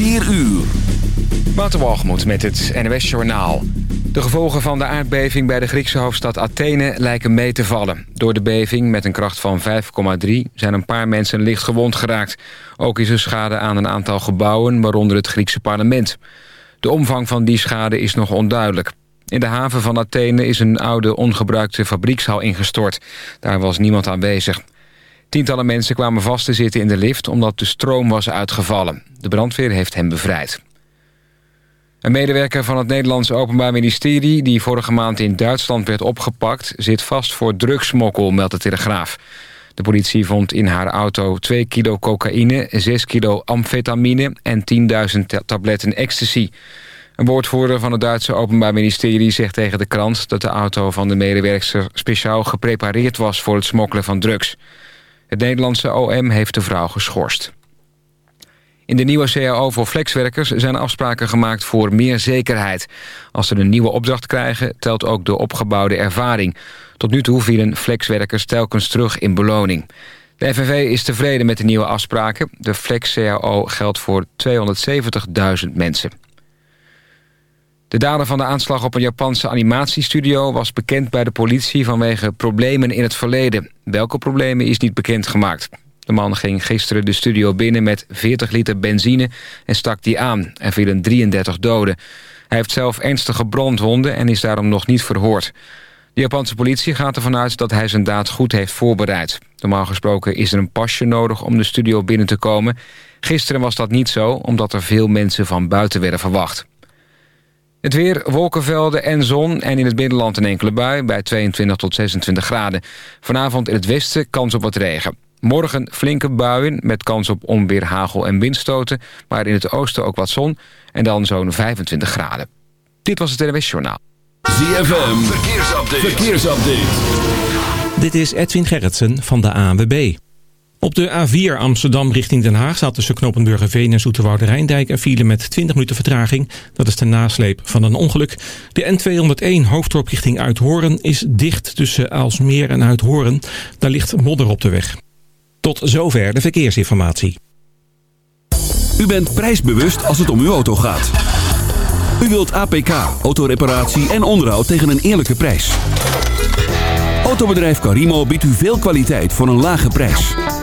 4 uur. Waterwalgemoed met het NWS Journaal. De gevolgen van de aardbeving bij de Griekse hoofdstad Athene lijken mee te vallen. Door de beving met een kracht van 5,3 zijn een paar mensen licht gewond geraakt. Ook is er schade aan een aantal gebouwen, waaronder het Griekse parlement. De omvang van die schade is nog onduidelijk. In de haven van Athene is een oude ongebruikte fabriekshal ingestort. Daar was niemand aanwezig. Tientallen mensen kwamen vast te zitten in de lift omdat de stroom was uitgevallen. De brandweer heeft hem bevrijd. Een medewerker van het Nederlandse Openbaar Ministerie... die vorige maand in Duitsland werd opgepakt... zit vast voor drugsmokkel, meldt de Telegraaf. De politie vond in haar auto 2 kilo cocaïne, 6 kilo amfetamine... en 10.000 tabletten ecstasy. Een woordvoerder van het Duitse Openbaar Ministerie zegt tegen de krant... dat de auto van de medewerker speciaal geprepareerd was... voor het smokkelen van drugs. Het Nederlandse OM heeft de vrouw geschorst. In de nieuwe CAO voor flexwerkers zijn afspraken gemaakt voor meer zekerheid. Als ze een nieuwe opdracht krijgen, telt ook de opgebouwde ervaring. Tot nu toe vielen flexwerkers telkens terug in beloning. De FNV is tevreden met de nieuwe afspraken. De flex-CAO geldt voor 270.000 mensen. De dader van de aanslag op een Japanse animatiestudio... was bekend bij de politie vanwege problemen in het verleden. Welke problemen is niet bekendgemaakt. De man ging gisteren de studio binnen met 40 liter benzine en stak die aan. Er vielen 33 doden. Hij heeft zelf ernstige brandwonden en is daarom nog niet verhoord. De Japanse politie gaat ervan uit dat hij zijn daad goed heeft voorbereid. Normaal gesproken is er een pasje nodig om de studio binnen te komen. Gisteren was dat niet zo, omdat er veel mensen van buiten werden verwacht. Het weer, wolkenvelden en zon en in het binnenland een enkele bui... bij 22 tot 26 graden. Vanavond in het westen kans op wat regen. Morgen flinke buien met kans op onweer, hagel en windstoten... maar in het oosten ook wat zon en dan zo'n 25 graden. Dit was het NWS Journaal. ZFM, verkeersupdate. verkeersupdate. Dit is Edwin Gerritsen van de ANWB. Op de A4 Amsterdam richting Den Haag staat tussen Knopenburgerveen en Zoeterwoude Rijndijk een file met 20 minuten vertraging. Dat is de nasleep van een ongeluk. De N201 hoofddorp richting Uithoren is dicht tussen Aalsmeer en Uithoren. Daar ligt modder op de weg. Tot zover de verkeersinformatie. U bent prijsbewust als het om uw auto gaat. U wilt APK, autoreparatie en onderhoud tegen een eerlijke prijs. Autobedrijf Carimo biedt u veel kwaliteit voor een lage prijs.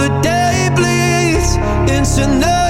the day bleeds into night.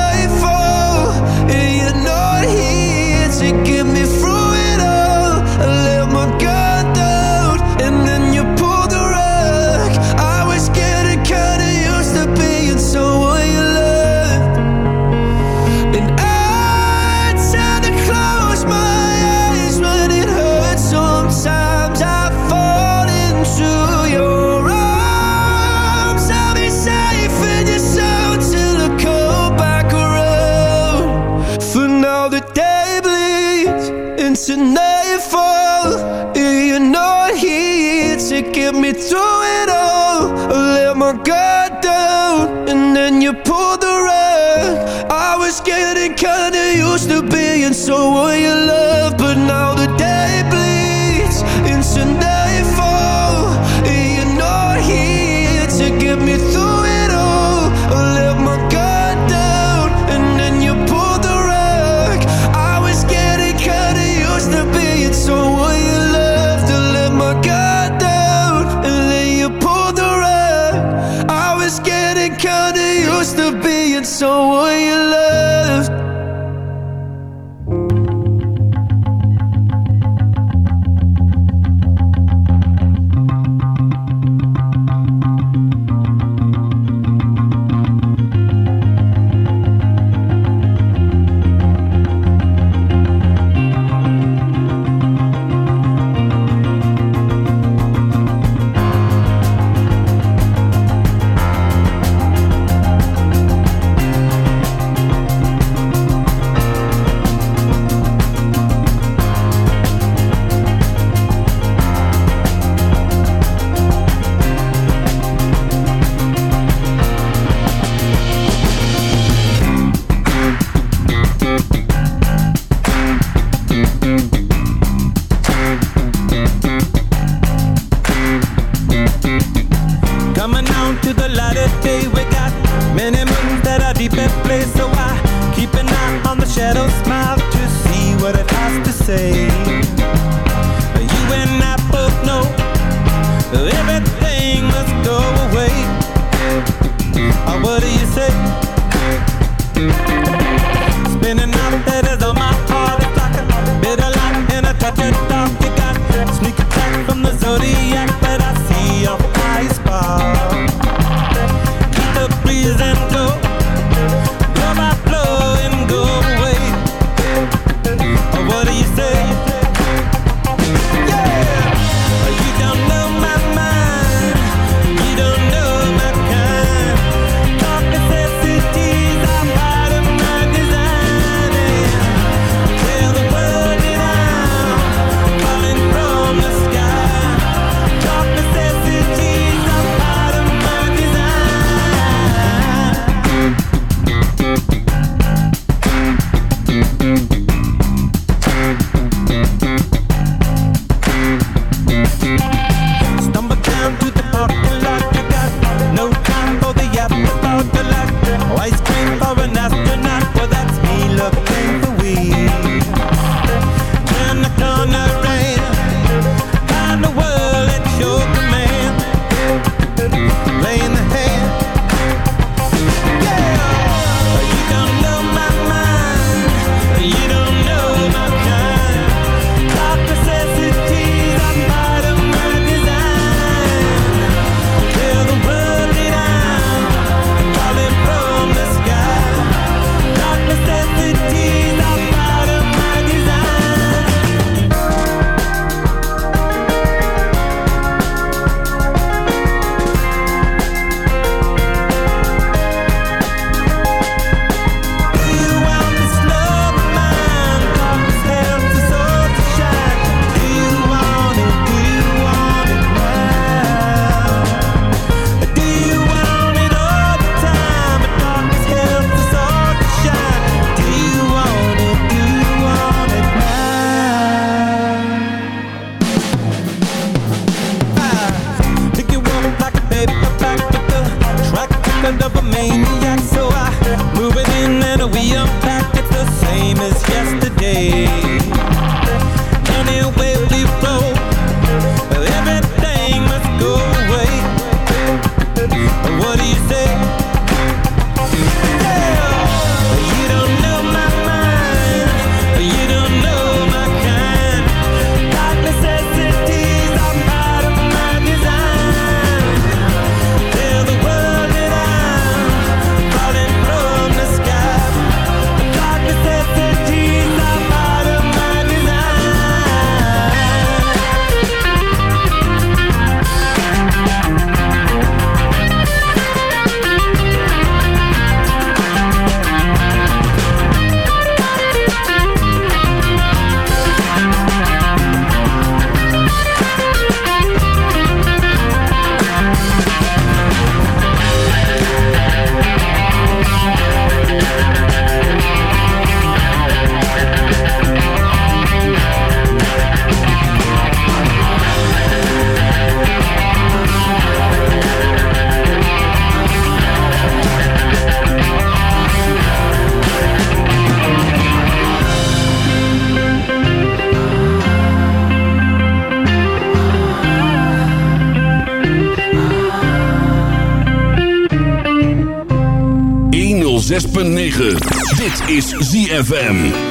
ZFM.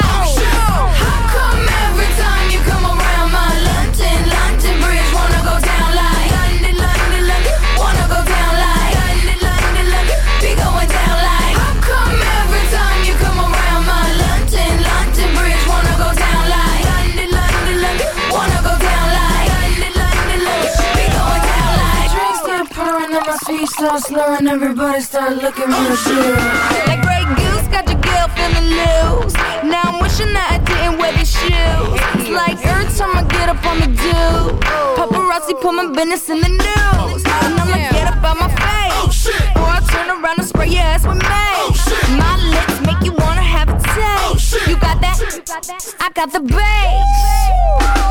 Start slurring, everybody start looking real oh, shit. That Grey Goose got your girl feeling loose. Now I'm wishing that I didn't wear these shoes. It's like every time I get up on the do, paparazzi put my business in the news. Oh, and I'ma get up out my oh, face. Or I turn around and spray your ass with mace. My lips make you wanna have a taste. You got that? I got the bass.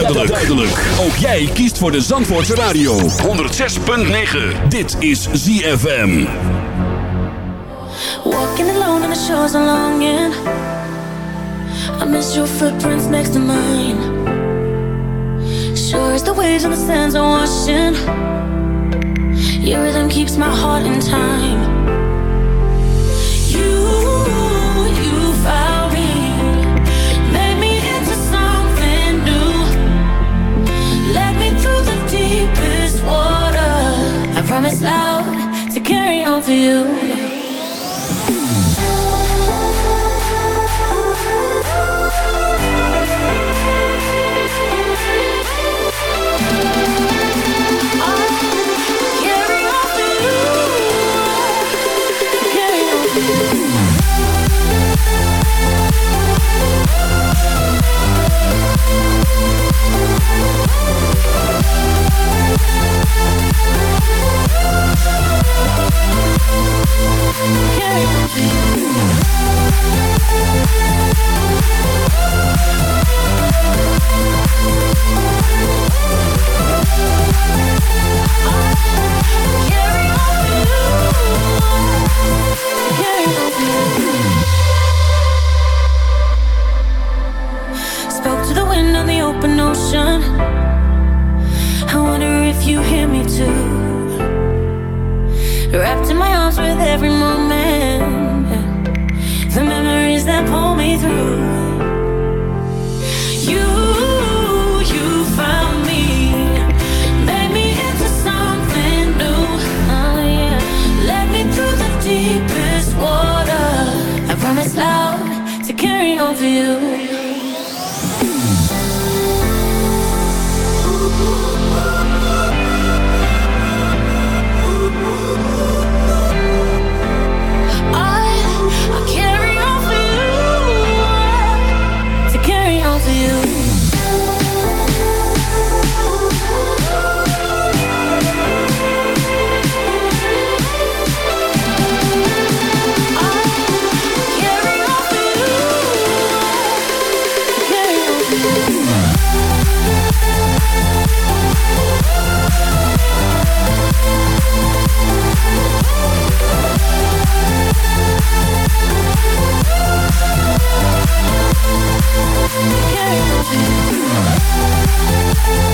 Duidelijk. duidelijk. Ook jij kiest voor de Zandvoortse Radio. 106.9. Dit is ZFM. Walking alone on the shores of longing. I miss your footprints next to mine. Sure as the waves and the sands are washing. Your rhythm keeps my heart in time. Promise loud to carry on for you. Thank.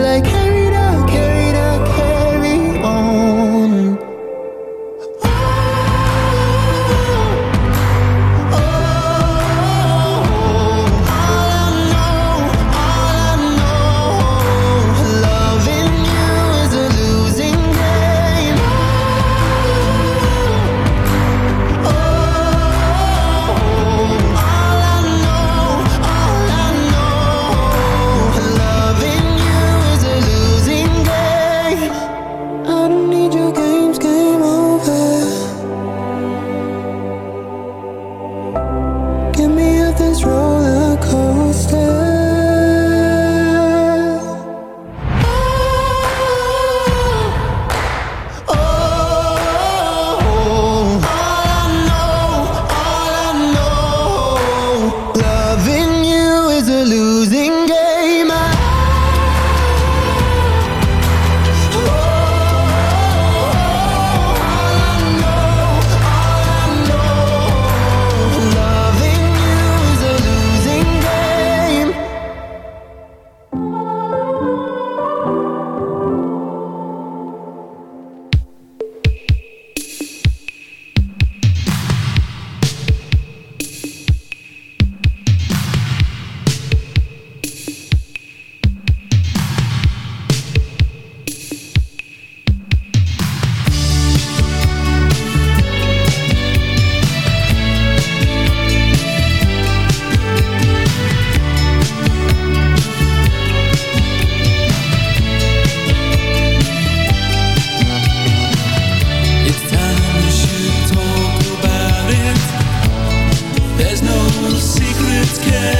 like Let's get